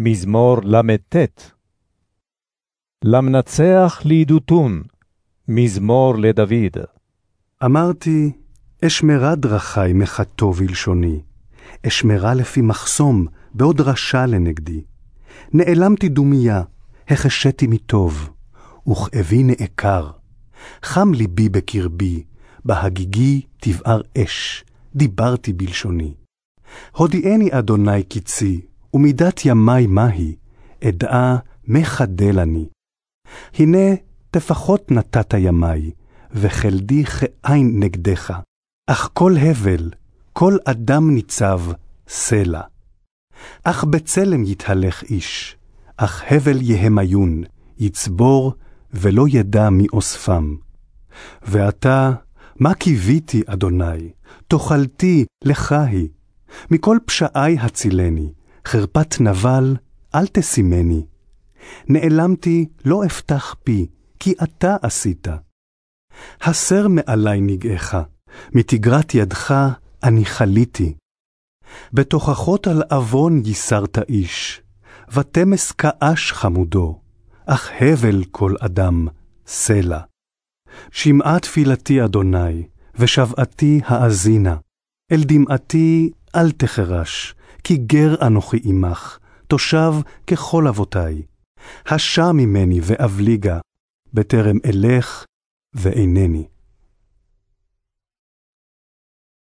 מזמור ל"ט. למנצח לידותון, מזמור לדוד. אמרתי, אשמרה דרכי מחטוא בלשוני, אשמרה לפי מחסום, בעוד רשע לנגדי. נעלמתי דומיה, החשיתי מטוב, וכאבי נעקר. חם ליבי בקרבי, בהגיגי תבער אש, דיברתי בלשוני. הודיעני אדוני קצי, ומידת ימי מהי, אדעה מחדל אני. הנה תפחות נתת ימי, וחלדי כעין נגדך. אך כל הבל, כל אדם ניצב, סלע. אך בצלם יתהלך איש, אך הבל יהמיון, יצבור, ולא ידע מי אוספם. ועתה, מה קיוויתי, אדוני, תאכלתי לך היא. מכל פשעי הצילני, חרפת נבל, אל תשימני. נעלמתי, לא אפתח פי, כי אתה עשית. הסר מעלי נגעך, מתגרת ידך אני חליתי. בתוכחות על עוון ייסרת איש, ותמס כאש חמודו, אך הבל כל אדם, סלע. שמעה תפילתי, אדוני, ושוועתי האזינה. אל דמעתי אל תחרש, כי גר אנוכי עמך, תושב ככל אבותי. השע ממני ואבליגה, בטרם אלך ואינני.